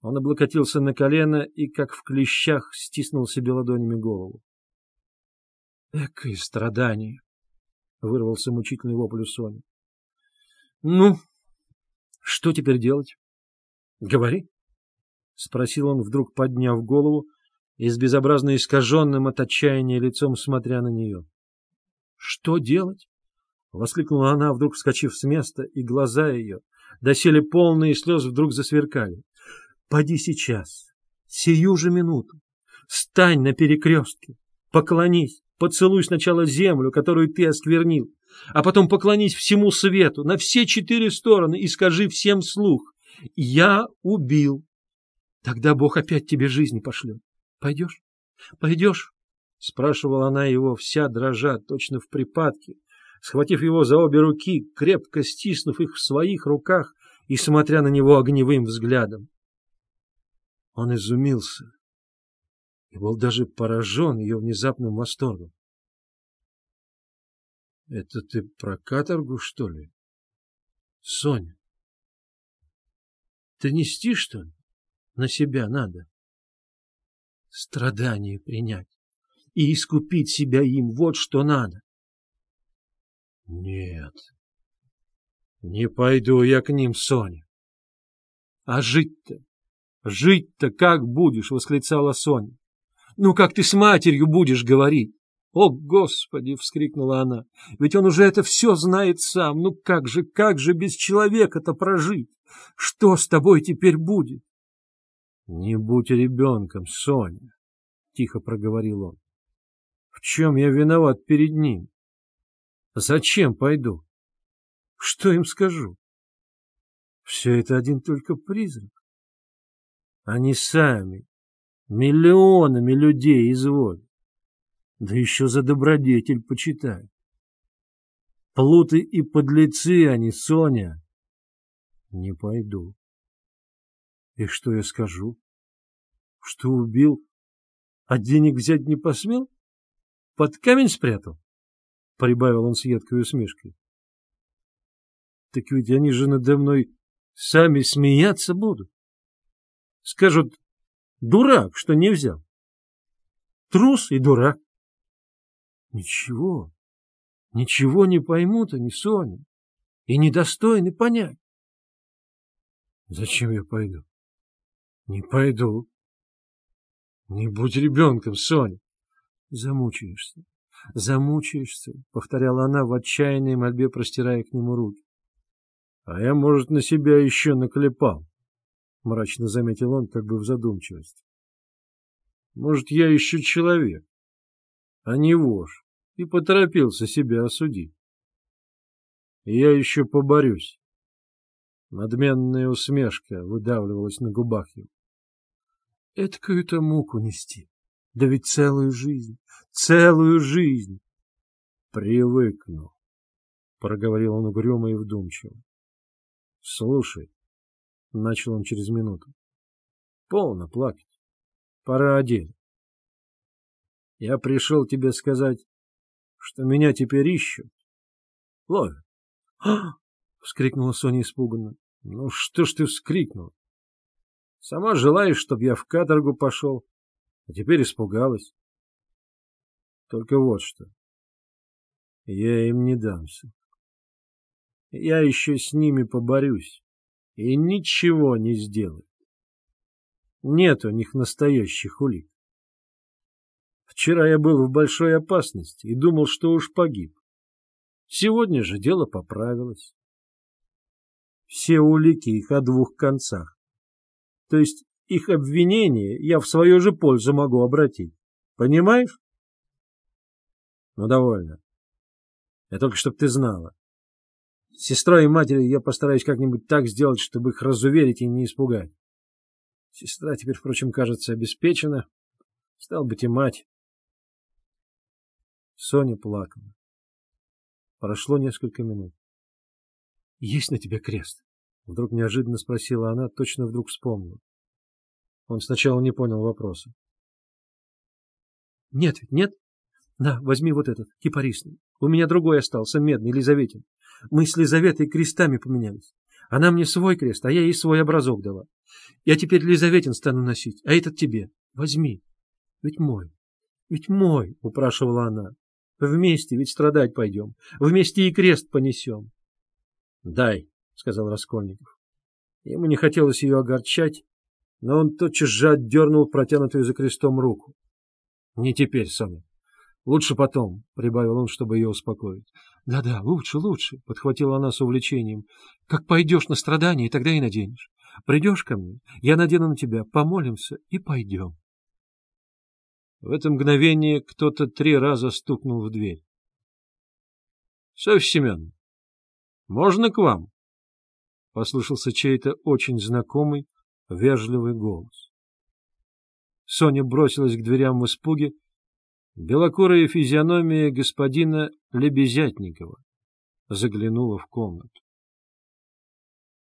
Он облокотился на колено и, как в клещах, стиснул себе ладонями голову. Экое страдание! — вырвался мучительный вопль у Сони. — Ну, что теперь делать? — Говори, — спросил он, вдруг подняв голову и с безобразно искаженным от отчаяния лицом смотря на нее. — Что делать? — воскликнула она, вдруг вскочив с места, и глаза ее, доселе полные слез, вдруг засверкали. — Поди сейчас, сию же минуту, стань на перекрестке, поклонись, Поцелуй сначала землю, которую ты осквернил, а потом поклонись всему свету на все четыре стороны и скажи всем слух «Я убил». Тогда Бог опять тебе жизни пошлет. Пойдешь? Пойдешь? Спрашивала она его, вся дрожа, точно в припадке, схватив его за обе руки, крепко стиснув их в своих руках и смотря на него огневым взглядом. Он изумился и был даже поражен ее внезапным восторгом. — Это ты про каторгу, что ли? — Соня, ты нести, что ли? На себя надо. Страдание принять и искупить себя им, вот что надо. — Нет, не пойду я к ним, Соня. — А жить-то, жить-то как будешь? — восклицала Соня. Ну, как ты с матерью будешь говорить? «О, Господи!» — вскрикнула она. «Ведь он уже это все знает сам. Ну как же, как же без человека-то прожить? Что с тобой теперь будет?» «Не будь ребенком, Соня!» — тихо проговорил он. «В чем я виноват перед ним? Зачем пойду? Что им скажу? Все это один только призрак. Они сами Миллионами людей изводят. Да еще за добродетель почитают. Плуты и подлецы они, Соня. Не пойду. И что я скажу? Что убил, а денег взять не посмел? Под камень спрятал? Прибавил он с едкой усмешкой. Так ведь они же надо мной сами смеяться будут. Скажут, Дурак, что не взял. Трус и дурак. Ничего, ничего не поймут они, Соня, и недостойны понять. Зачем я пойду? Не пойду. Не будь ребенком, Соня. Замучаешься, замучаешься, повторяла она в отчаянной мольбе, простирая к нему руки. А я, может, на себя еще наклепал. — мрачно заметил он, как бы в задумчивости. «Может, я еще человек, а не вож, и поторопился себя осудить. я еще поборюсь». Надменная усмешка выдавливалась на губах его. Эткую-то муку нести, да ведь целую жизнь, целую жизнь. Привыкну, — проговорил он угрюмо и вдумчиво. Слушай, — начал он через минуту. — Полно плакать. Пора о. Я пришел тебе сказать, что меня теперь ищут. Ловят. «А!» — вскрикнула Соня испуганно. — Ну что ж ты вскрикнул? Сама желаешь, чтоб я в каторгу пошел, а теперь испугалась. Только вот что. Я им не дамся. Я еще с ними поборюсь и ничего не сделают. Нет у них настоящих улик. Вчера я был в большой опасности и думал, что уж погиб. Сегодня же дело поправилось. Все улики их о двух концах. То есть их обвинения я в свою же пользу могу обратить. Понимаешь? Ну, довольно. Я только чтоб ты знала. С сестрой и матерью я постараюсь как-нибудь так сделать, чтобы их разуверить и не испугать. Сестра теперь, впрочем, кажется, обеспечена. Стал быть, и мать. Соня плакала. Прошло несколько минут. — Есть на тебе крест? — вдруг неожиданно спросила она, точно вдруг вспомнила. Он сначала не понял вопроса. — Нет нет? На, возьми вот этот, кипарисный. У меня другой остался, медный, Елизаветин. Мы с Лизаветой крестами поменялись. Она мне свой крест, а я ей свой образок дала. Я теперь Лизаветин стану носить, а этот тебе. Возьми. Ведь мой, ведь мой, — упрашивала она. Вместе ведь страдать пойдем, вместе и крест понесем. — Дай, — сказал Раскольников. Ему не хотелось ее огорчать, но он тотчас же отдернул протянутую за крестом руку. — Не теперь, Соня. Лучше потом, — прибавил он, чтобы ее успокоить. «Да, — Да-да, лучше, лучше, — подхватила она с увлечением. — Как пойдешь на страдания, тогда и наденешь. Придешь ко мне, я надену на тебя, помолимся и пойдем. В это мгновение кто-то три раза стукнул в дверь. — Софья Семеновна, можно к вам? — послышался чей-то очень знакомый, вежливый голос. Соня бросилась к дверям в испуге. Белокурая физиономия господина Лебезятникова заглянула в комнату.